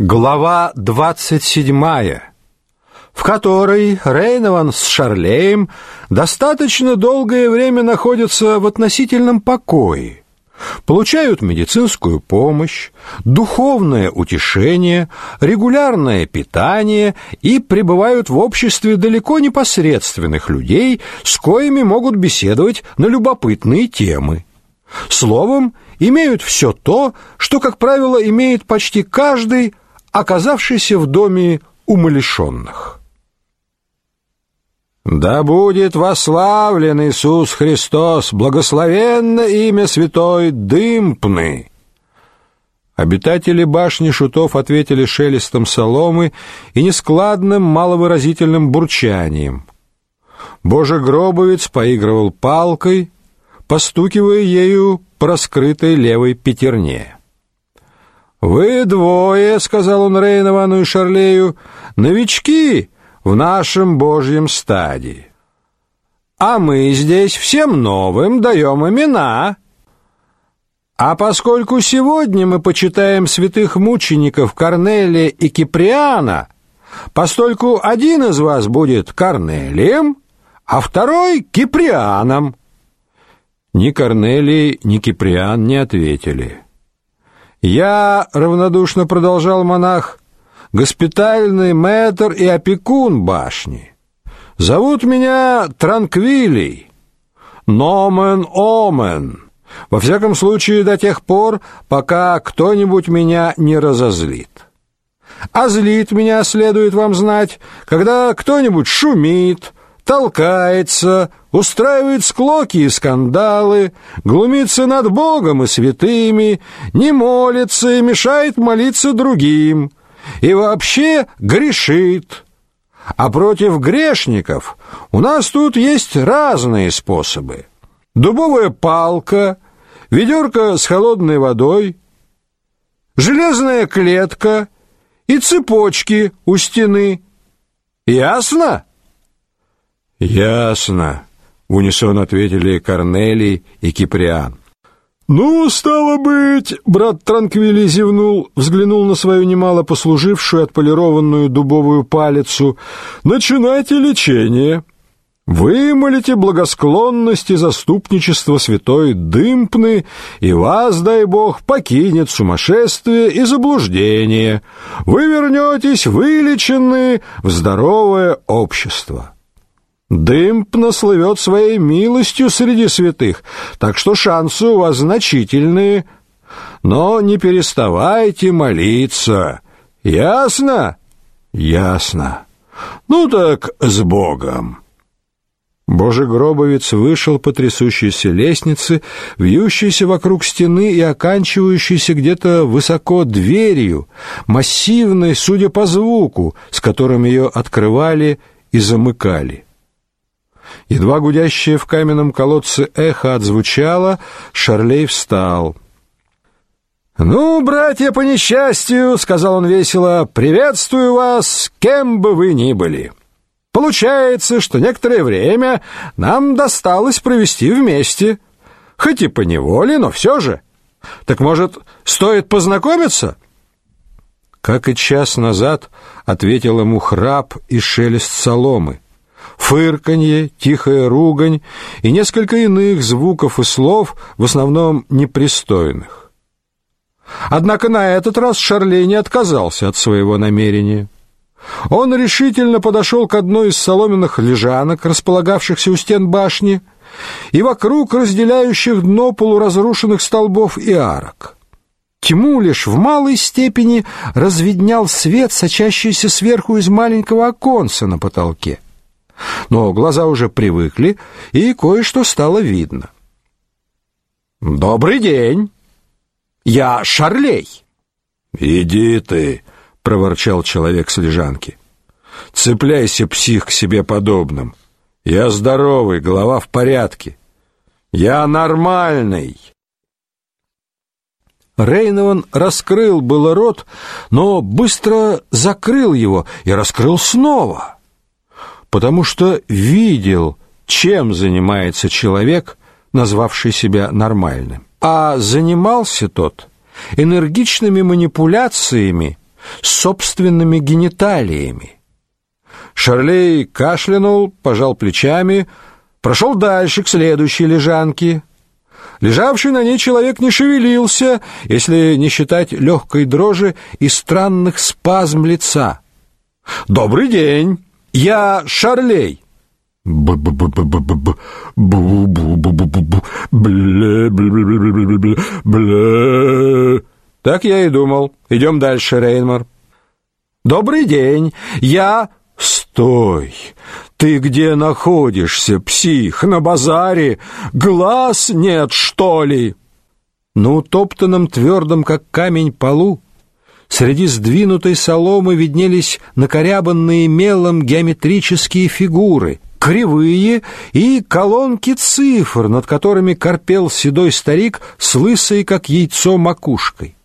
Глава 27, в которой Рейнован с Шарлеем достаточно долгое время находятся в относительном покое, получают медицинскую помощь, духовное утешение, регулярное питание и пребывают в обществе далеко непосредственных людей, с коими могут беседовать на любопытные темы. Словом, имеют все то, что, как правило, имеет почти каждый оказавшийся в доме умалишенных. Да будет вославлен Иисус Христос, благословенно имя святой Дымпны. Обитатели башни шутов ответили шелестом соломы и нескладным маловыразительным бурчанием. Божий гробовец поигрывал палкой, постукивая ею по раскрытой левой пятерне. «Вы двое, — сказал он Рейновану и Шарлею, — новички в нашем божьем стаде. А мы здесь всем новым даем имена. А поскольку сегодня мы почитаем святых мучеников Корнелия и Киприана, постольку один из вас будет Корнелием, а второй — Киприаном». Ни Корнелий, ни Киприан не ответили. Я, равнодушно продолжал монах, госпитальный мэтр и опекун башни. Зовут меня Транквилий. Номен омен. Во всяком случае, до тех пор, пока кто-нибудь меня не разозлит. А злит меня, следует вам знать, когда кто-нибудь шумит, толкается, устраивает склоки и скандалы, глумится над Богом и святыми, не молится и мешает молиться другим, и вообще грешит. А против грешников у нас тут есть разные способы. Дубовая палка, ведерко с холодной водой, железная клетка и цепочки у стены. Ясно? Ясно, унисон ответили Корнелий и Киприан. Ну, стало быть, брат Транквили зевнул, взглянул на свою немало послужившую отполированную дубовую палицу. Начинайте лечение. Вымолите благосклонность и заступничество святой Дымпны, и вас, дай бог, покинет сумасшествие и заблуждение. Вы вернетесь вылеченные в здоровое общество. Дымп наслывет своей милостью среди святых, так что шансы у вас значительные. Но не переставайте молиться. Ясно? Ясно. Ну так с Богом. Божий гробовец вышел по трясущейся лестнице, вьющейся вокруг стены и оканчивающейся где-то высоко дверью, массивной, судя по звуку, с которым ее открывали и замыкали. Едва гудящее в каменном колодце эхо отзвучало, Шарлей встал. «Ну, братья, по несчастью, — сказал он весело, — приветствую вас, кем бы вы ни были. Получается, что некоторое время нам досталось провести вместе, хоть и по неволе, но все же. Так, может, стоит познакомиться?» Как и час назад ответил ему храп и шелест соломы фырканье, тихая ругань и несколько иных звуков и слов, в основном непристойных. Однако на этот раз Шарлей не отказался от своего намерения. Он решительно подошел к одной из соломенных лежанок, располагавшихся у стен башни, и вокруг разделяющих дно полуразрушенных столбов и арок. Тьму лишь в малой степени разведнял свет, сочащийся сверху из маленького оконца на потолке но глаза уже привыкли, и кое-что стало видно. «Добрый день! Я Шарлей!» «Иди ты!» — проворчал человек с лежанки. «Цепляйся, псих, к себе подобным. Я здоровый, голова в порядке. Я нормальный!» Рейнован раскрыл было рот, но быстро закрыл его и раскрыл снова — потому что видел, чем занимается человек, назвавший себя нормальным. А занимался тот энергичными манипуляциями собственными гениталиями. Шарлей кашлянул, пожал плечами, прошел дальше к следующей лежанке. Лежавший на ней человек не шевелился, если не считать легкой дрожи и странных спазм лица. «Добрый день! Я Шарлей!» Так я и думал. Идем дальше, Рейнмар. Добрый день. Я Стой. Ты где находишься, псих? На базаре? Глаз нет, что ли? На утоптанном твердом, как камень, полу Среди сдвинутой соломы виднелись накорябанные мелом геометрические фигуры, кривые и колонки цифр, над которыми корпел седой старик с лысой, как яйцо, макушкой.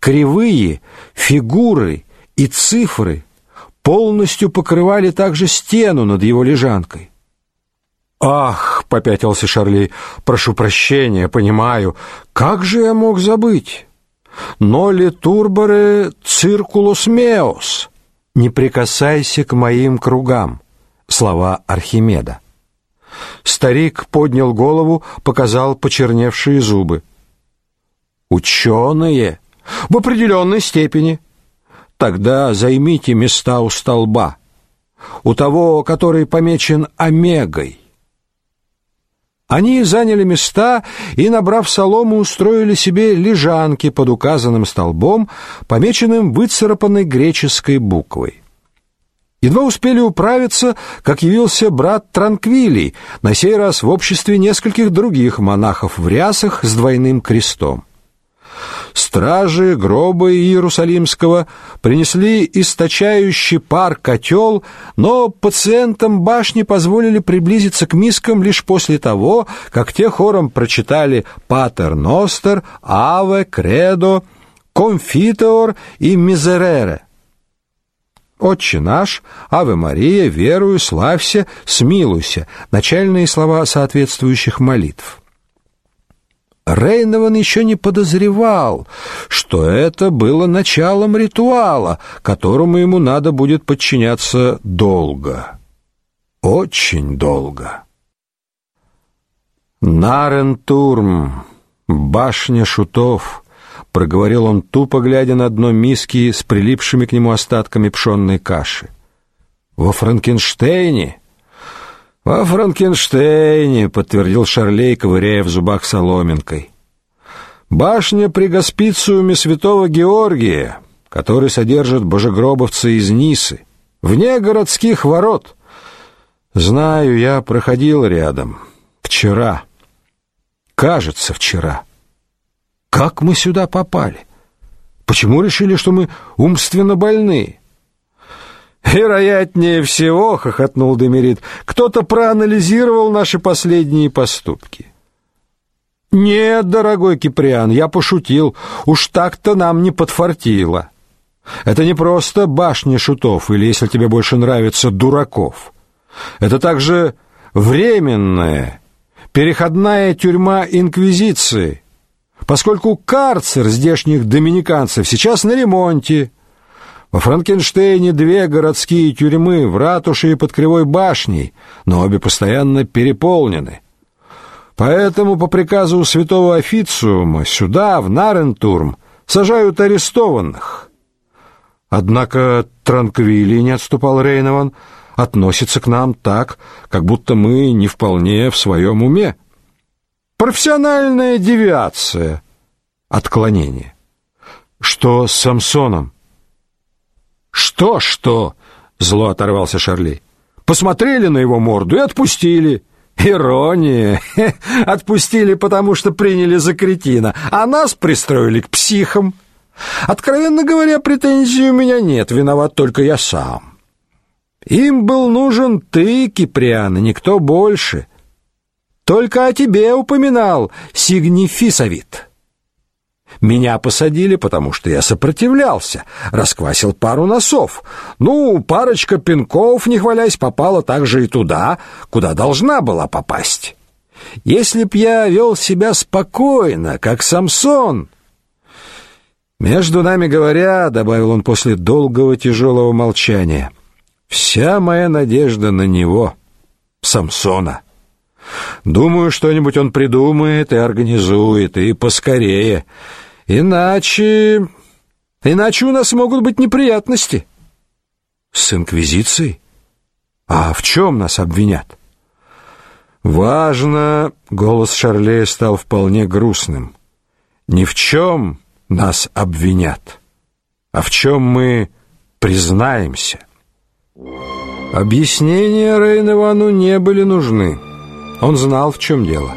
Кривые, фигуры и цифры полностью покрывали также стену над его лежанкой. «Ах!» — попятился Шарли. «Прошу прощения, понимаю. Как же я мог забыть?» «Ноли турборе циркулус меос» «Не прикасайся к моим кругам» слова Архимеда. Старик поднял голову, показал почерневшие зубы. «Ученые? В определенной степени. Тогда займите места у столба, у того, который помечен омегой». Они заняли места и, набрав солому, устроили себе лежанки под указанным столбом, помеченным выцарапанной греческой буквой. Едва успели управиться, как явился брат Транквилий, на сей раз в обществе нескольких других монахов в рясах с двойным крестом. Стражи гроба Иерусалимского принесли источающий пар котел, но пациентам башни позволили приблизиться к мискам лишь после того, как те хором прочитали «Патер Ностер», «Аве», «Кредо», «Конфитеор» и «Мизерере». «Отче наш», «Аве Мария», «Верую», «Славься», «Смилуйся» — начальные слова соответствующих молитв. Рейнован еще не подозревал, что это было началом ритуала, которому ему надо будет подчиняться долго. Очень долго. Нарентурм, башня шутов — проговорил он тупо глядя на дно миски с прилипшими к нему остатками пшенной каши. Во Франкенштейне? Во Франкенштейне, подтвердил Шарлей, ковыряя в зубах соломинкой. Башня при госпициуме святого Георгия, который содержит божегробовцы из Нисы, вне городских ворот. Знаю, я проходил рядом вчера. Кажется, вчера. Как мы сюда попали? Почему решили, что мы умственно больны? Вероятнее всего, хохотнул Демерит, кто-то проанализировал наши последние поступки. Нет, дорогой Киприан, я пошутил. Уж так-то нам не подфартило. Это не просто башня шутов или, если тебе больше нравится, дураков. Это также временная, переходная тюрьма инквизиции, поскольку карцер здешних доминиканцев сейчас на ремонте. Во Франкенштейне две городские тюрьмы в ратуше и под Кривой башней, но обе постоянно переполнены. Поэтому по приказу святого официума сюда, в Нарентурм, сажают арестованных. Однако Транквили, не отступал Рейнован, относится к нам так, как будто мы не вполне в своем уме. Профессиональная девиация, отклонение. Что с Самсоном? Что, что? Зло оторвался Шарли. Посмотрели на его морду и отпустили. Ирония. Отпустили, потому что приняли за кретина, а нас пристроили к психам. Откровенно говоря, претензий у меня нет, виноват только я сам. Им был нужен ты, Киприан, никто больше. Только о тебе упоминал Сигнифисовит. Меня посадили, потому что я сопротивлялся, расквасил пару носов. Ну, парочка пинков, не хвалясь, попала также и туда, куда должна была попасть. Если б я вел себя спокойно, как Самсон... Между нами говоря, добавил он после долгого тяжелого молчания, вся моя надежда на него, Самсона. Думаю, что-нибудь он придумает и организует, и поскорее. Иначе... Иначе у нас могут быть неприятности. С инквизицией? А в чем нас обвинят? Важно, голос Шарлея стал вполне грустным. Ни в чем нас обвинят, а в чем мы признаемся. Объяснения Рейн-Ивану не были нужны. Он знал, в чем дело.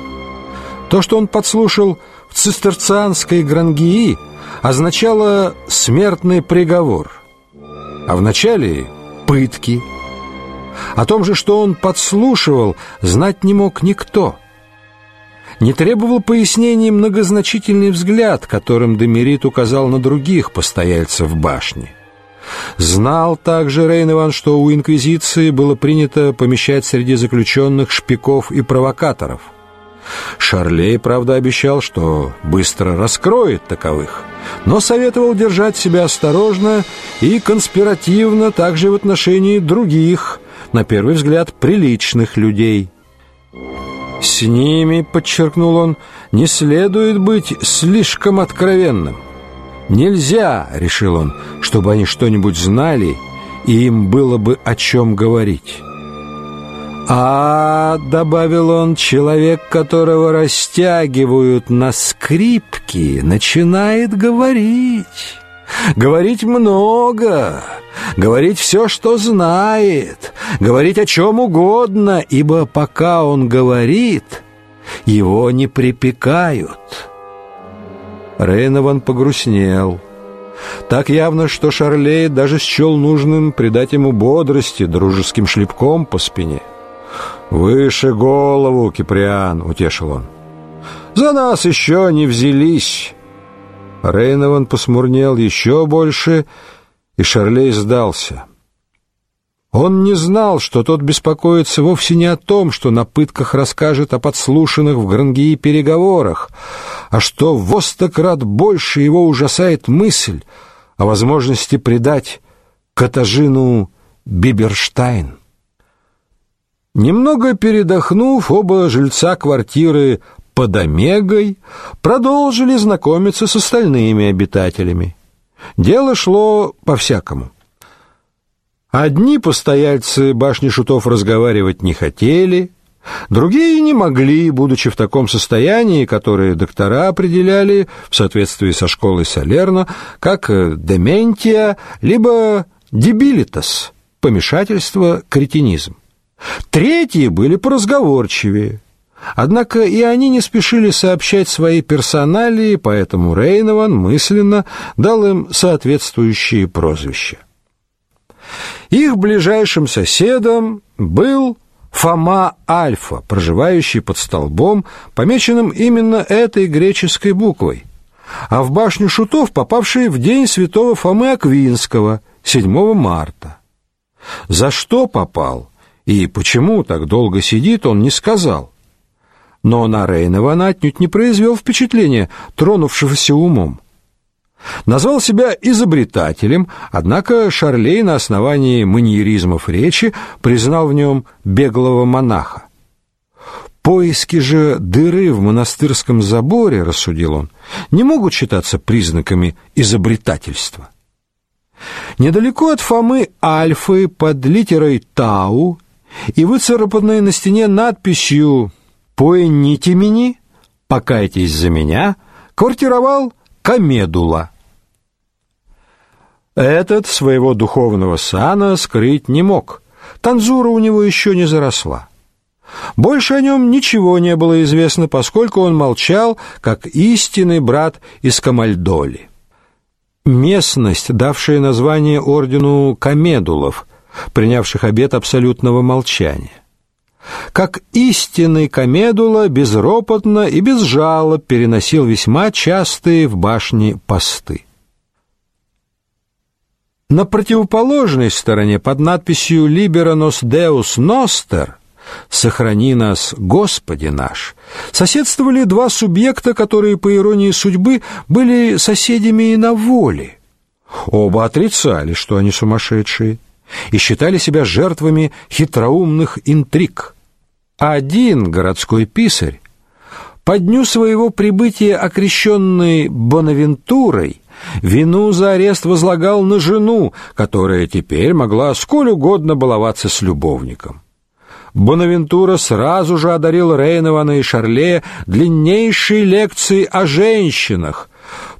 То, что он подслушал в цистерцианской Грангии, означало смертный приговор, а вначале пытки. О том же, что он подслушивал, знать не мог никто. Не требовал пояснений многозначительный взгляд, которым Демерит указал на других постояльцев башни. Знал также Рейн Иван, что у инквизиции было принято помещать среди заключенных шпиков и провокаторов. Шарлей, правда, обещал, что быстро раскроет таковых, но советовал держать себя осторожно и конспиративно также в отношении других, на первый взгляд, приличных людей. С ними, подчеркнул он, не следует быть слишком откровенным. Нельзя, решил он, чтобы они что-нибудь знали, и им было бы о чем говорить. А, добавил он, человек, которого растягивают на скрипке, начинает говорить. Говорить много, говорить все, что знает, говорить о чем угодно, ибо пока он говорит, его не припекают. Рейнован погрустнел. Так явно, что Шарлей даже счел нужным придать ему бодрости дружеским шлепком по спине. «Выше голову, Киприан!» — утешил он. «За нас еще не взялись!» Рейнован посмурнел еще больше, и Шарлей сдался. Он не знал, что тот беспокоится вовсе не о том, что на пытках расскажет о подслушанных в Грангии переговорах, а что в крат больше его ужасает мысль о возможности предать Катажину Биберштайн. Немного передохнув, оба жильца квартиры под Омегой продолжили знакомиться с остальными обитателями. Дело шло по-всякому. Одни постояльцы башни шутов разговаривать не хотели, другие не могли, будучи в таком состоянии, которое доктора определяли в соответствии со школой Салерно как дементия либо дебилитас, помешательство, кретинизм. Третьи были поразговорчивее. Однако и они не спешили сообщать свои персоналии, поэтому Рейнован мысленно дал им соответствующие прозвища. Их ближайшим соседом был Фома Альфа, проживающий под столбом, помеченным именно этой греческой буквой, а в башню шутов попавший в день святого Фомы Аквинского, 7 марта. За что попал и почему так долго сидит, он не сказал. Но на Рейнова отнюдь не произвел впечатления, тронувшегося умом. Назвал себя изобретателем, однако Шарлей на основании маньеризмов речи признал в нем беглого монаха. Поиски же дыры в монастырском заборе, рассудил он, не могут считаться признаками изобретательства. Недалеко от Фомы Альфы под литерой Тау и выцарапанной на стене надписью «Поэните мини, покайтесь за меня», квартировал Камедула. Этот своего духовного сана скрыть не мог. Танзура у него еще не заросла. Больше о нем ничего не было известно, поскольку он молчал, как истинный брат из Камальдоли. Местность, давшая название ордену Камедулов, принявших обет абсолютного молчания. Как истинный Камедула безропотно и без жалоб переносил весьма частые в башне посты. На противоположной стороне под надписью «Liberos Deus Noster» «Сохрани нас, Господи наш», соседствовали два субъекта, которые, по иронии судьбы, были соседями и на воле. Оба отрицали, что они сумасшедшие, и считали себя жертвами хитроумных интриг. Один городской писарь, по дню своего прибытия окрещенный Бонавентурой, вину за арест возлагал на жену, которая теперь могла сколь угодно баловаться с любовником. Бонавентура сразу же одарил Рейнована и Шарле длиннейшей лекцией о женщинах,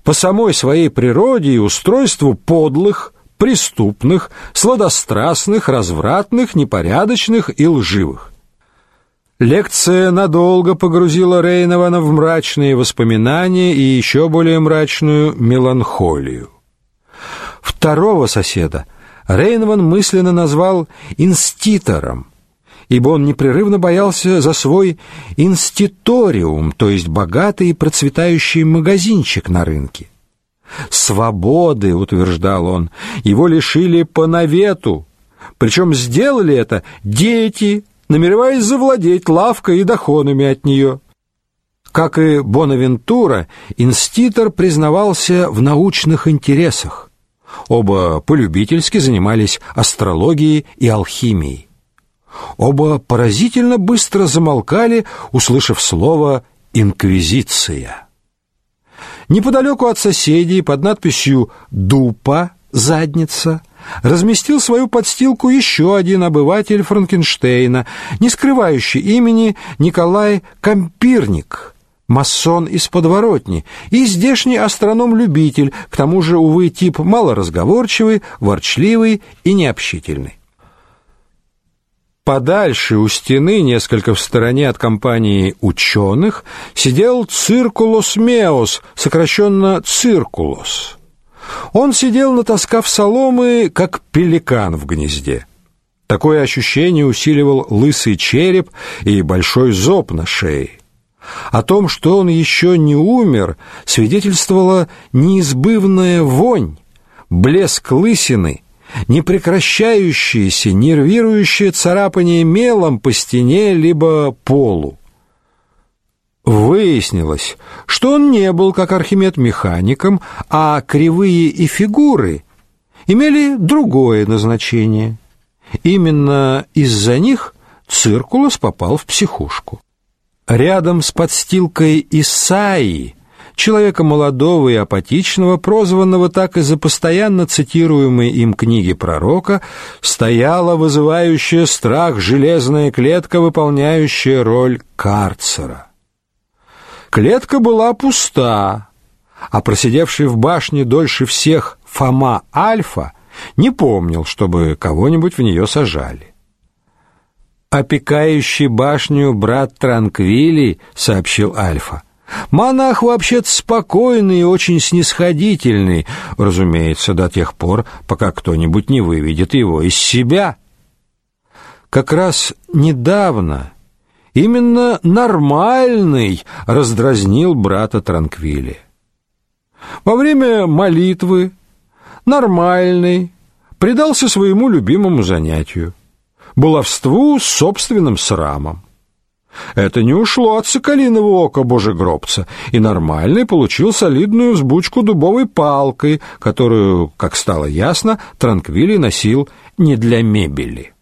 по самой своей природе и устройству подлых, преступных, сладострастных, развратных, непорядочных и лживых. Лекция надолго погрузила Рейнована в мрачные воспоминания и еще более мрачную меланхолию. Второго соседа Рейнован мысленно назвал инститором, ибо он непрерывно боялся за свой инститориум, то есть богатый и процветающий магазинчик на рынке. Свободы, утверждал он, его лишили по навету, причем сделали это дети, намереваясь завладеть лавкой и доходами от нее. Как и Бонавентура, инститор признавался в научных интересах. Оба полюбительски занимались астрологией и алхимией. Оба поразительно быстро замолкали, услышав слово «инквизиция». Неподалеку от соседей под надписью «Дупа» задница разместил свою подстилку еще один обыватель Франкенштейна, не скрывающий имени Николай Кампирник, масон из подворотни и здешний астроном-любитель, к тому же, увы, тип малоразговорчивый, ворчливый и необщительный. Подальше у стены, несколько в стороне от компании ученых, сидел Циркулос Меос, сокращенно Циркулос. Он сидел, натаскав соломы, как пеликан в гнезде. Такое ощущение усиливал лысый череп и большой зоб на шее. О том, что он еще не умер, свидетельствовала неизбывная вонь, блеск лысины непрекращающееся, нервирующее царапание мелом по стене либо полу. Выяснилось, что он не был, как Архимед, механиком, а кривые и фигуры имели другое назначение. Именно из-за них Циркулос попал в психушку. Рядом с подстилкой Исаии человека молодого и апатичного, прозванного так из-за постоянно цитируемой им книги пророка, стояла вызывающая страх железная клетка, выполняющая роль карцера. Клетка была пуста, а просидевший в башне дольше всех Фома Альфа не помнил, чтобы кого-нибудь в нее сажали. «Опекающий башню брат Транквилий», — сообщил Альфа, Монах вообще-то спокойный и очень снисходительный, разумеется, до тех пор, пока кто-нибудь не выведет его из себя. Как раз недавно именно нормальный раздразнил брата Транквили. Во время молитвы нормальный предался своему любимому занятию баловству с собственным срамом. Это не ушло от соколиного ока божегробца, и нормальный получил солидную взбучку дубовой палкой, которую, как стало ясно, Транквили носил не для мебели.